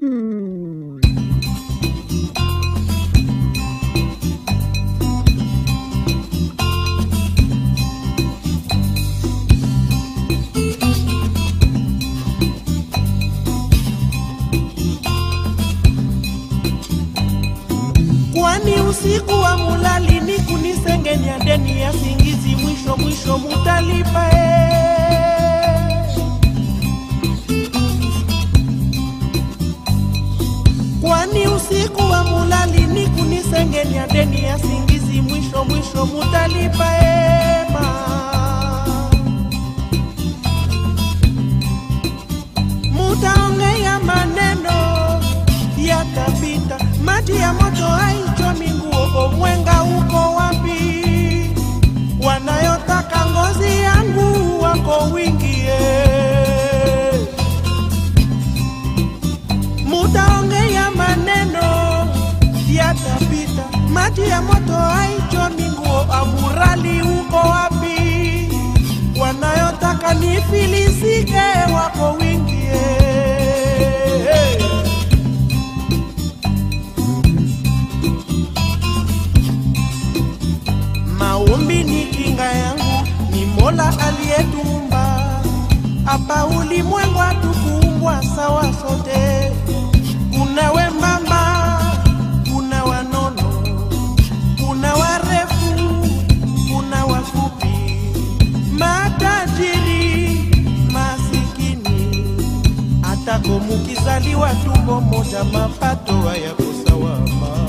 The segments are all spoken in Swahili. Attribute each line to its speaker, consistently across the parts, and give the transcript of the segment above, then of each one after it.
Speaker 1: Hmm.
Speaker 2: kwani usiku wa mulali ni kunisengenya deni ya singizi, mwisho mwisho mutalipa eh. Mwisho mutalipa ema. Mutaongea maneno yatapita, maji ya moto haichomi nguo. Uko wapi? Wanayotaka ngozi yangu wako wingi. Mutaongea maneno yatapita, maji ya moto haichomi nguo. Amurali uko wapi? Wanayotaka nifilisike wako wingi eh. Maombi ni kinga yangu, ni Mola aliyetumba hapa ulimwengu, hatukuumbwa sawa sote. Kuna nakomukizaliwa tumbo moja mapato ya kosawama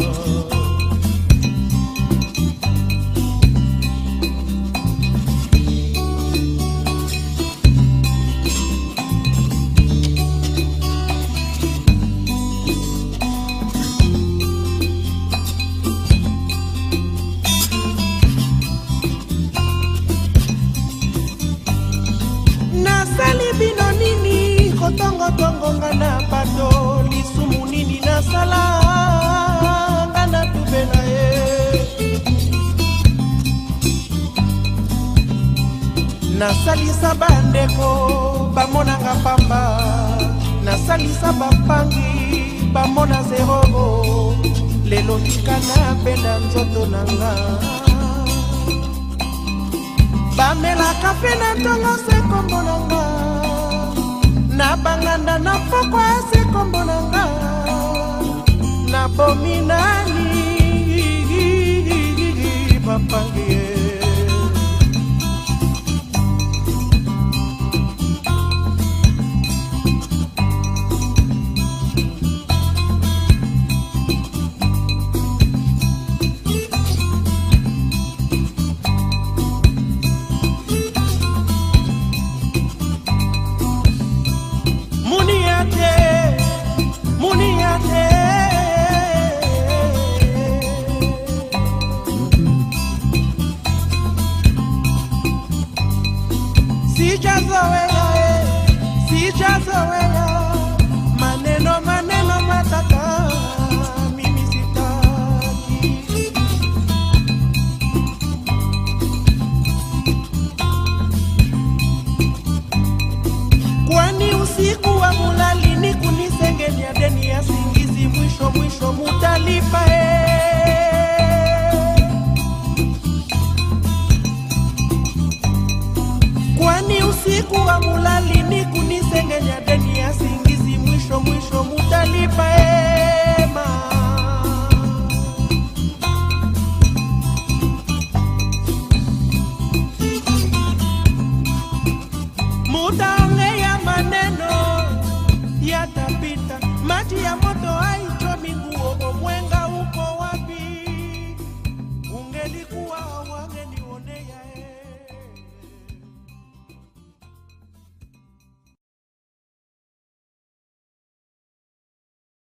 Speaker 2: Nasali bino nini kotongotongo nga na bato lisumu nini nasala nga na tubela ye. Nasalisa bandeko bamonanga pamba. Nasalisa bapangi bamona zeroro lelo tika napenda nzoto na nga. Bamelaka mpe na ntongo se kombo na nga. na moko asi kombo na nga. Nabomi na muniate sijazoea eh, sijazoea maneno mwisho mwisho mutalipa eh. kwani usiku wa mulali ni kunisengenya deni ya singizi, mwisho mwisho mutalipa ema. Mutaongea maneno yatapita, maji ya moto haichomi nguo, mwenga uko wapi? ungelikuwa